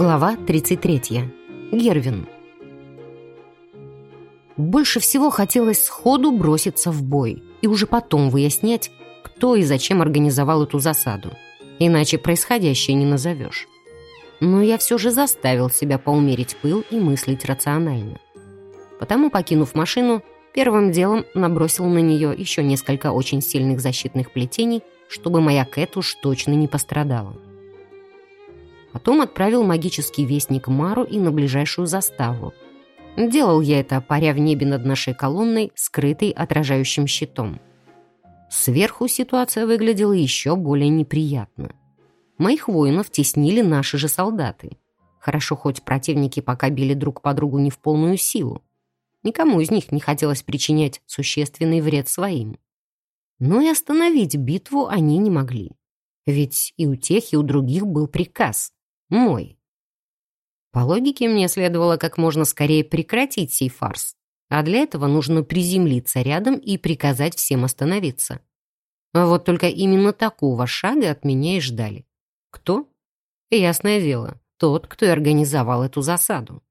Глава 33. Гервин. Больше всего хотелось сходу броситься в бой и уже потом выяснять, кто и зачем организовал эту засаду. Иначе происходящее не назовешь. Но я все же заставил себя поумерить пыл и мыслить рационально. Потому, покинув машину, первым делом набросил на нее еще несколько очень сильных защитных плетений, чтобы моя Кэт уж точно не пострадала. Потом отправил магический вестник Мару и на ближайшую заставу. Делал я это, паря в небе над нашей колонной, скрытой отражающим щитом. Сверху ситуация выглядела еще более неприятно. Моих воинов теснили наши же солдаты. Хорошо, хоть противники пока били друг по другу не в полную силу. Никому из них не хотелось причинять существенный вред своим. Но и остановить битву они не могли. Ведь и у тех, и у других был приказ мой. По логике, мне следовало как можно скорее прекратить сей фарс, а для этого нужно приземлиться рядом и приказать всем остановиться. А вот только именно такого шага от меня и ждали. Кто? Ясное дело, тот, кто и организовал эту засаду.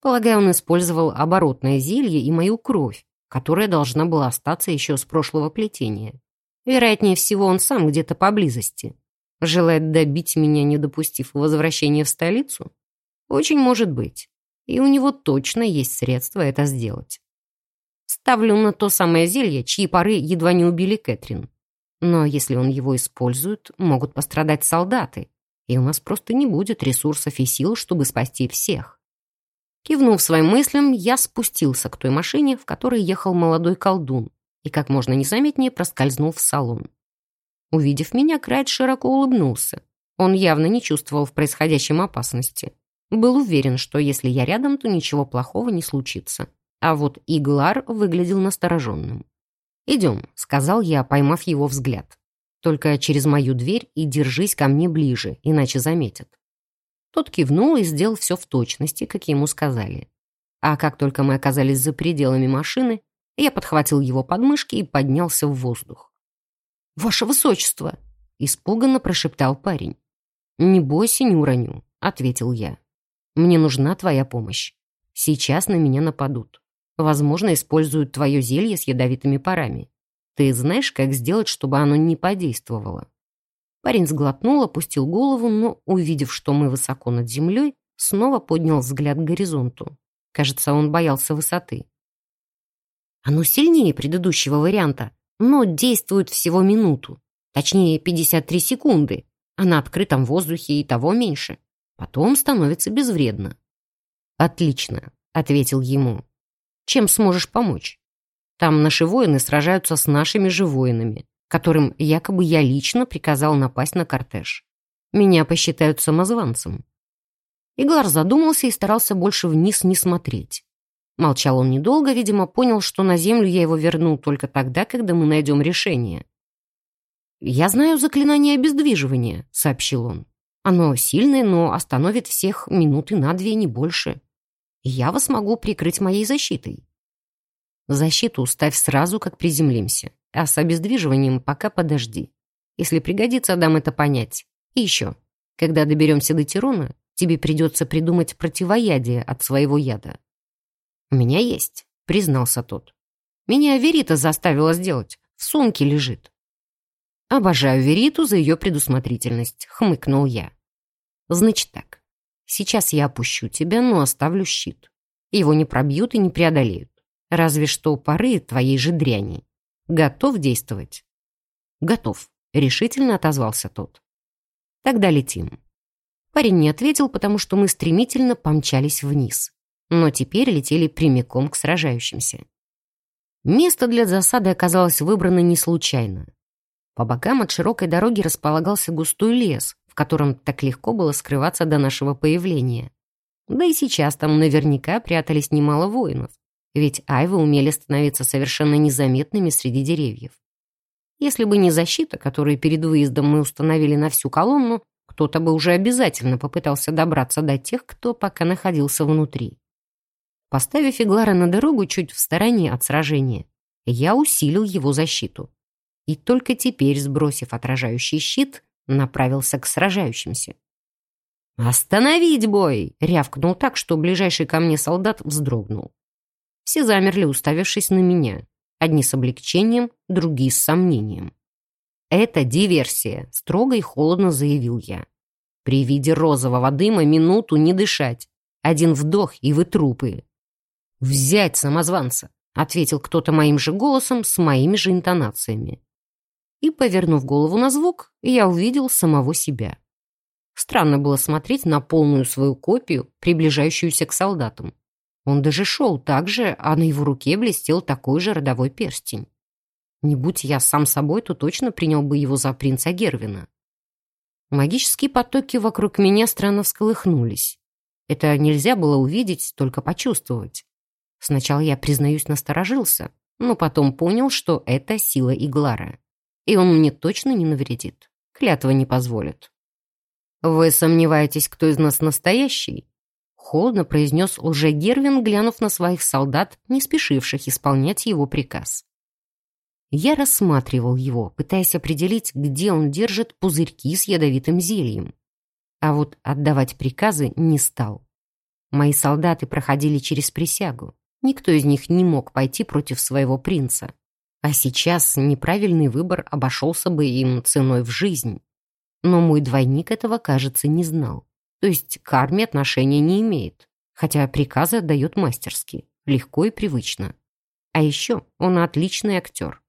Полагаю, он использовал оборотное зелье и мою кровь, которая должна была остаться еще с прошлого плетения. Вероятнее всего, он сам где-то поблизости. Желает добить меня, не допустив возвращения в столицу? Очень может быть. И у него точно есть средства это сделать. Ставлю на то самое зелье, чьи пары едва не убили Кэтрин. Но если он его использует, могут пострадать солдаты, и у нас просто не будет ресурсов и сил, чтобы спасти всех. Кивнув своим мыслям, я спустился к той машине, в которой ехал молодой колдун, и как можно незаметнее проскользнул в салон. Увидев меня, Крайт широко улыбнулся. Он явно не чувствовал в происходящем опасности. Был уверен, что если я рядом, то ничего плохого не случится. А вот Иглар выглядел настороженным. «Идем», — сказал я, поймав его взгляд. «Только через мою дверь и держись ко мне ближе, иначе заметят». Тот кивнул и сделал все в точности, как ему сказали. А как только мы оказались за пределами машины, я подхватил его подмышки и поднялся в воздух. «Ваше высочество!» — испуганно прошептал парень. «Не бойся, не уроню», — ответил я. «Мне нужна твоя помощь. Сейчас на меня нападут. Возможно, используют твое зелье с ядовитыми парами. Ты знаешь, как сделать, чтобы оно не подействовало?» Парень сглотнул, опустил голову, но, увидев, что мы высоко над землей, снова поднял взгляд к горизонту. Кажется, он боялся высоты. «Оно сильнее предыдущего варианта», но действует всего минуту, точнее 53 секунды, а на открытом воздухе и того меньше. Потом становится безвредно. «Отлично», — ответил ему. «Чем сможешь помочь? Там наши воины сражаются с нашими же воинами, которым якобы я лично приказал напасть на кортеж. Меня посчитают самозванцем». Иглар задумался и старался больше вниз не смотреть. Молчал он недолго, видимо, понял, что на землю я его верну только тогда, когда мы найдем решение. «Я знаю заклинание обездвиживания», — сообщил он. «Оно сильное, но остановит всех минуты на две, не больше. Я вас могу прикрыть моей защитой». «Защиту ставь сразу, как приземлимся, а с обездвиживанием пока подожди. Если пригодится, дам это понять. И еще, когда доберемся до Тирона, тебе придется придумать противоядие от своего яда. «У меня есть», — признался тот. «Меня Верита заставила сделать. В сумке лежит». «Обожаю Вериту за ее предусмотрительность», — хмыкнул я. «Значит так. Сейчас я опущу тебя, но оставлю щит. Его не пробьют и не преодолеют. Разве что пары твоей же дряни. Готов действовать?» «Готов», — решительно отозвался тот. «Тогда летим». Парень не ответил, потому что мы стремительно помчались вниз но теперь летели прямиком к сражающимся. Место для засады оказалось выбрано не случайно. По бокам от широкой дороги располагался густой лес, в котором так легко было скрываться до нашего появления. Да и сейчас там наверняка прятались немало воинов, ведь айвы умели становиться совершенно незаметными среди деревьев. Если бы не защита, которую перед выездом мы установили на всю колонну, кто-то бы уже обязательно попытался добраться до тех, кто пока находился внутри. Поставив Иглара на дорогу чуть в стороне от сражения, я усилил его защиту. И только теперь, сбросив отражающий щит, направился к сражающимся. «Остановить бой!» — рявкнул так, что ближайший ко мне солдат вздрогнул. Все замерли, уставившись на меня. Одни с облегчением, другие с сомнением. «Это диверсия», — строго и холодно заявил я. «При виде розового дыма минуту не дышать. Один вдох, и вы трупы». «Взять самозванца», — ответил кто-то моим же голосом с моими же интонациями. И, повернув голову на звук, я увидел самого себя. Странно было смотреть на полную свою копию, приближающуюся к солдатам. Он даже шел так же, а на его руке блестел такой же родовой перстень. Не будь я сам собой, то точно принял бы его за принца Гервина. Магические потоки вокруг меня странно всколыхнулись. Это нельзя было увидеть, только почувствовать. Сначала я, признаюсь, насторожился, но потом понял, что это сила Иглара. И он мне точно не навредит. Клятва не позволит. «Вы сомневаетесь, кто из нас настоящий?» Холодно произнес лже-Гервин, глянув на своих солдат, не спешивших исполнять его приказ. Я рассматривал его, пытаясь определить, где он держит пузырьки с ядовитым зельем. А вот отдавать приказы не стал. Мои солдаты проходили через присягу. Никто из них не мог пойти против своего принца. А сейчас неправильный выбор обошелся бы им ценой в жизнь. Но мой двойник этого, кажется, не знал. То есть к армии отношения не имеет, хотя приказы отдает мастерски, легко и привычно. А еще он отличный актер.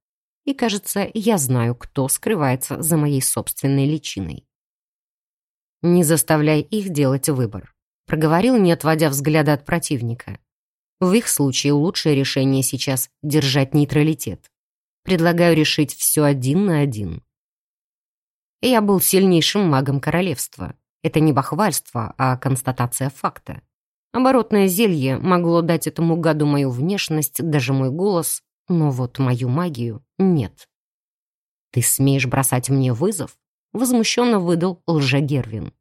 И, кажется, я знаю, кто скрывается за моей собственной личиной. «Не заставляй их делать выбор», — проговорил, не отводя взгляда от противника. В их случае лучшее решение сейчас — держать нейтралитет. Предлагаю решить все один на один. Я был сильнейшим магом королевства. Это не бахвальство, а констатация факта. Оборотное зелье могло дать этому гаду мою внешность, даже мой голос, но вот мою магию нет. «Ты смеешь бросать мне вызов?» Возмущенно выдал лже-Гервин.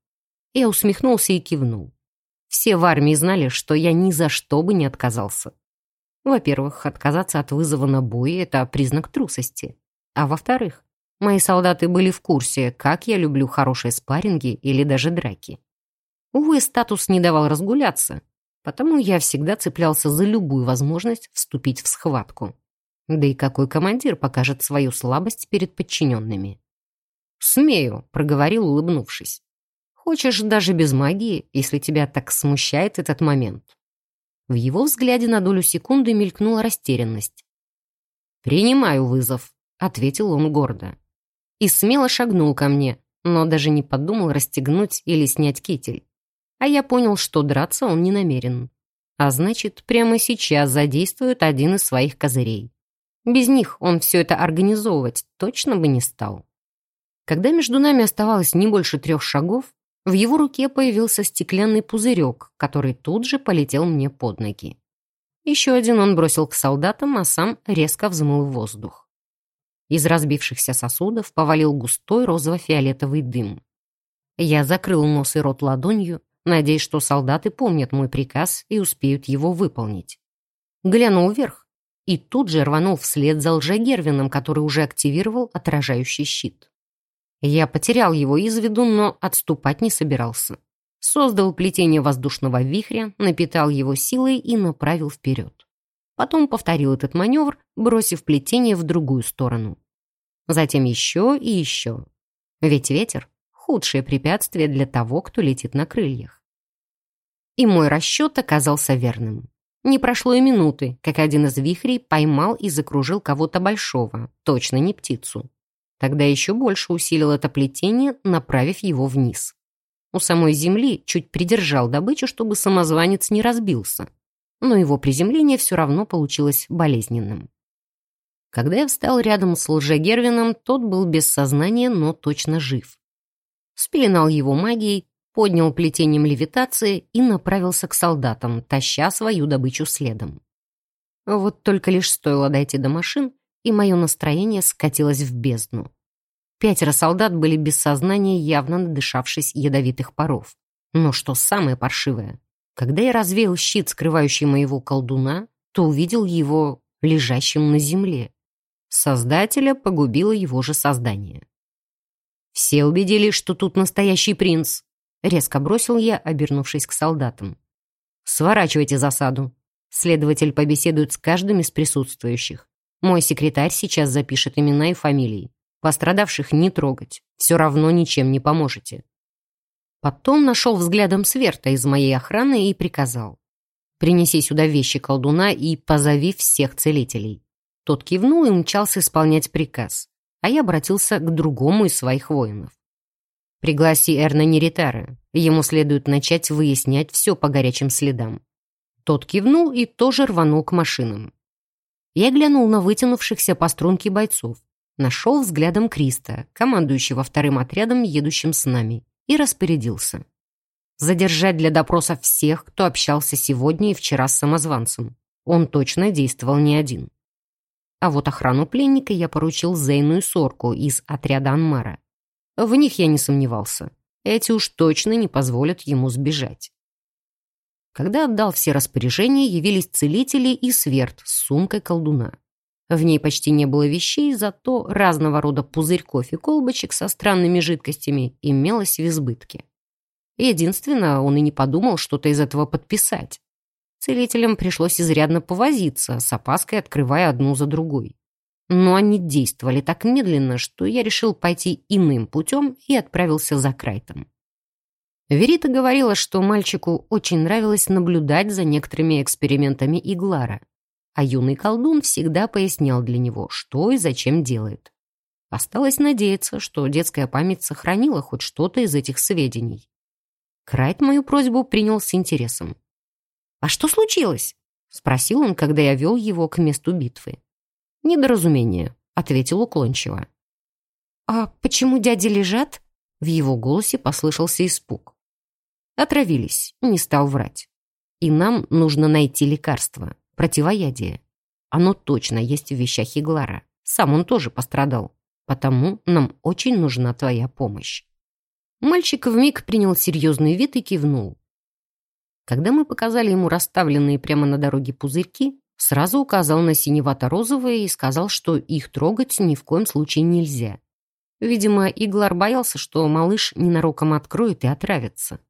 Я усмехнулся и кивнул. Все в армии знали, что я ни за что бы не отказался. Во-первых, отказаться от вызова на бой — это признак трусости. А во-вторых, Мои солдаты были в курсе, как я люблю хорошие спарринги или даже драки. Увы, статус не давал разгуляться, потому я всегда цеплялся за любую возможность вступить в схватку. Да и какой командир покажет свою слабость перед подчиненными? «Смею», — проговорил, улыбнувшись. «Хочешь даже без магии, если тебя так смущает этот момент?» В его взгляде на долю секунды мелькнула растерянность. «Принимаю вызов», — ответил он гордо и смело шагнул ко мне, но даже не подумал расстегнуть или снять китель. А я понял, что драться он не намерен. А значит, прямо сейчас задействует один из своих козырей. Без них он все это организовывать точно бы не стал. Когда между нами оставалось не больше трех шагов, в его руке появился стеклянный пузырек, который тут же полетел мне под ноги. Еще один он бросил к солдатам, а сам резко взмыл в воздух. Из разбившихся сосудов повалил густой розово-фиолетовый дым. Я закрыл нос и рот ладонью, надеясь, что солдаты помнят мой приказ и успеют его выполнить. Глянул вверх и тут же рванул вслед за лжегервином, который уже активировал отражающий щит. Я потерял его из виду, но отступать не собирался. Создал плетение воздушного вихря, напитал его силой и направил вперед. Потом повторил этот маневр, бросив плетение в другую сторону. Затем еще и еще. Ведь ветер — худшее препятствие для того, кто летит на крыльях. И мой расчет оказался верным. Не прошло и минуты, как один из вихрей поймал и закружил кого-то большого, точно не птицу. Тогда еще больше усилил это плетение, направив его вниз. У самой земли чуть придержал добычу, чтобы самозванец не разбился но его приземление все равно получилось болезненным. Когда я встал рядом с лжегервином, тот был без сознания, но точно жив. Спеленал его магией, поднял плетением левитации и направился к солдатам, таща свою добычу следом. Вот только лишь стоило дойти до машин, и мое настроение скатилось в бездну. Пятеро солдат были без сознания, явно надышавшись ядовитых паров. Но что самое паршивое, когда я развеял щит, скрывающий моего колдуна, то увидел его лежащим на земле. Создателя погубило его же создание. Все убедились, что тут настоящий принц. Резко бросил я, обернувшись к солдатам. «Сворачивайте засаду. Следователь побеседует с каждым из присутствующих. Мой секретарь сейчас запишет имена и фамилии. Пострадавших не трогать. Все равно ничем не поможете». Потом нашел взглядом Сверта из моей охраны и приказал. «Принеси сюда вещи колдуна и позови всех целителей». Тот кивнул и умчался исполнять приказ, а я обратился к другому из своих воинов. Пригласи Эрна Неритара. Ему следует начать выяснять все по горячим следам. Тот кивнул и тоже рванул к машинам. Я глянул на вытянувшихся по струнке бойцов, нашел взглядом Криста, командующего вторым отрядом, едущим с нами, и распорядился. Задержать для допроса всех, кто общался сегодня и вчера с самозванцем. Он точно действовал не один. А вот охрану пленника я поручил Зейну и Сорку из отряда Анмара. В них я не сомневался. Эти уж точно не позволят ему сбежать. Когда отдал все распоряжения, явились целители и сверт с сумкой колдуна. В ней почти не было вещей, зато разного рода пузырьков и колбочек со странными жидкостями имелось в избытке. Единственное, он и не подумал что-то из этого подписать. Целителям пришлось изрядно повозиться, с опаской открывая одну за другой. Но они действовали так медленно, что я решил пойти иным путем и отправился за Крайтом. Верита говорила, что мальчику очень нравилось наблюдать за некоторыми экспериментами Иглара, а юный колдун всегда пояснял для него, что и зачем делает. Осталось надеяться, что детская память сохранила хоть что-то из этих сведений. Крайт мою просьбу принял с интересом. «А что случилось?» — спросил он, когда я вел его к месту битвы. «Недоразумение», — ответил уклончиво. «А почему дяди лежат?» В его голосе послышался испуг. Отравились, не стал врать. И нам нужно найти лекарство, противоядие. Оно точно есть в вещах Иглара. Сам он тоже пострадал. Потому нам очень нужна твоя помощь. Мальчик вмиг принял серьезный вид и кивнул. Когда мы показали ему расставленные прямо на дороге пузырьки, Сразу указал на синевато-розовые и сказал, что их трогать ни в коем случае нельзя. Видимо, Иглар боялся, что малыш ненароком откроет и отравится.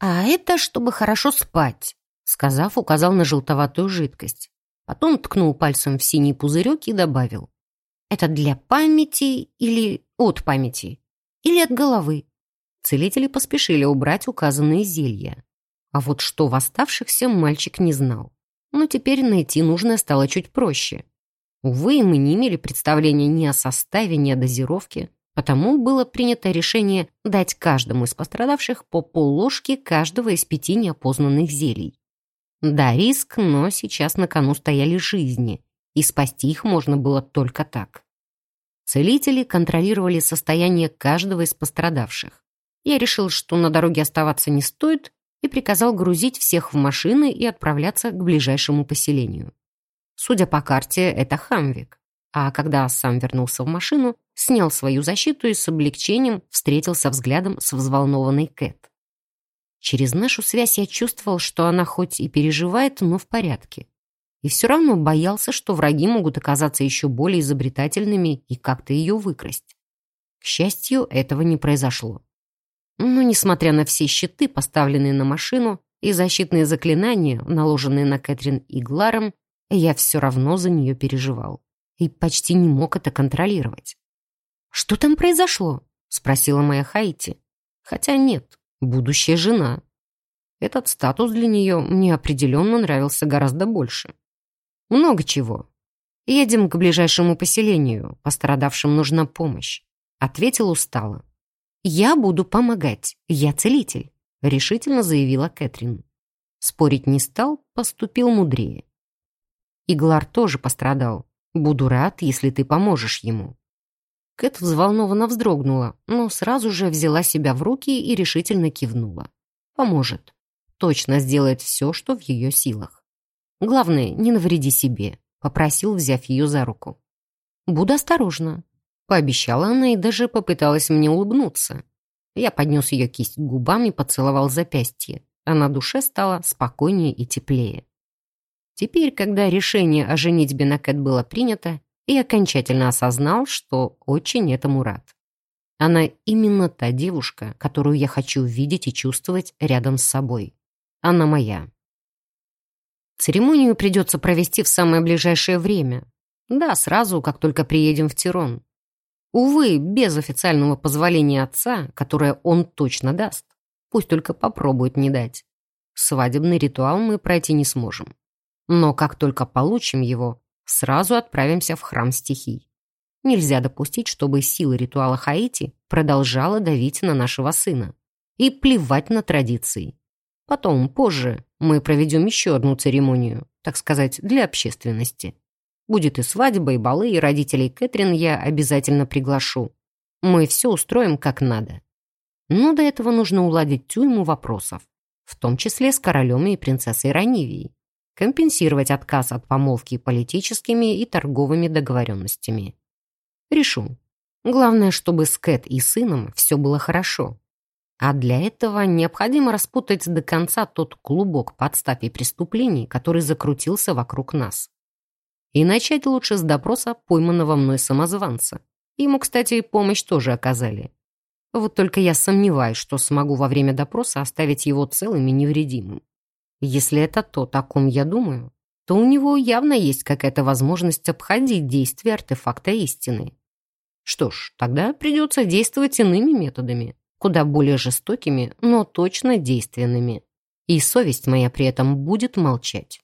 «А это чтобы хорошо спать», — сказав, указал на желтоватую жидкость. Потом ткнул пальцем в синий пузырек и добавил. «Это для памяти или от памяти? Или от головы?» Целители поспешили убрать указанные зелья. А вот что в оставшихся мальчик не знал но теперь найти нужное стало чуть проще. Увы, мы не имели представления ни о составе, ни о дозировке, потому было принято решение дать каждому из пострадавших по полложки каждого из пяти неопознанных зелий. Да, риск, но сейчас на кону стояли жизни, и спасти их можно было только так. Целители контролировали состояние каждого из пострадавших. Я решил, что на дороге оставаться не стоит, и приказал грузить всех в машины и отправляться к ближайшему поселению. Судя по карте, это Хамвик. А когда сам вернулся в машину, снял свою защиту и с облегчением встретился взглядом с взволнованной Кэт. Через нашу связь я чувствовал, что она хоть и переживает, но в порядке. И все равно боялся, что враги могут оказаться еще более изобретательными и как-то ее выкрасть. К счастью, этого не произошло. Но, несмотря на все щиты, поставленные на машину, и защитные заклинания, наложенные на Кэтрин Игларом, я все равно за нее переживал и почти не мог это контролировать. «Что там произошло?» — спросила моя Хайти. «Хотя нет, будущая жена. Этот статус для нее мне определенно нравился гораздо больше. Много чего. Едем к ближайшему поселению, пострадавшим нужна помощь», — ответил устало. «Я буду помогать, я целитель», — решительно заявила Кэтрин. Спорить не стал, поступил мудрее. Иглар тоже пострадал. Буду рад, если ты поможешь ему. Кэт взволнованно вздрогнула, но сразу же взяла себя в руки и решительно кивнула. Поможет. Точно сделает все, что в ее силах. Главное, не навреди себе, попросил, взяв ее за руку. Буду осторожна, Пообещала она и даже попыталась мне улыбнуться. Я поднес ее кисть к губам и поцеловал запястье, а на душе стало спокойнее и теплее. Теперь, когда решение о женитьбе на Кэт было принято, я окончательно осознал, что очень этому рад. Она именно та девушка, которую я хочу видеть и чувствовать рядом с собой. Она моя. Церемонию придется провести в самое ближайшее время. Да, сразу, как только приедем в Тирон. Увы, без официального позволения отца, которое он точно даст. Пусть только попробует не дать. Свадебный ритуал мы пройти не сможем. Но как только получим его, сразу отправимся в храм стихий. Нельзя допустить, чтобы сила ритуала Хаити продолжала давить на нашего сына. И плевать на традиции. Потом, позже, мы проведем еще одну церемонию, так сказать, для общественности. Будет и свадьба, и балы, и родителей Кэтрин я обязательно приглашу. Мы все устроим как надо. Но до этого нужно уладить тюрьму вопросов, в том числе с королем и принцессой Ранивией, компенсировать отказ от помолвки политическими и торговыми договоренностями. Решу. Главное, чтобы с Кэт и сыном все было хорошо. А для этого необходимо распутать до конца тот клубок подстав и преступлений, который закрутился вокруг нас. И начать лучше с допроса пойманного мной самозванца. Ему, кстати, помощь тоже оказали. Вот только я сомневаюсь, что смогу во время допроса оставить его целым и невредимым. Если это то, о ком я думаю, то у него явно есть какая-то возможность обходить действие артефакта истины. Что ж, тогда придется действовать иными методами, куда более жестокими, но точно действенными. И совесть моя при этом будет молчать.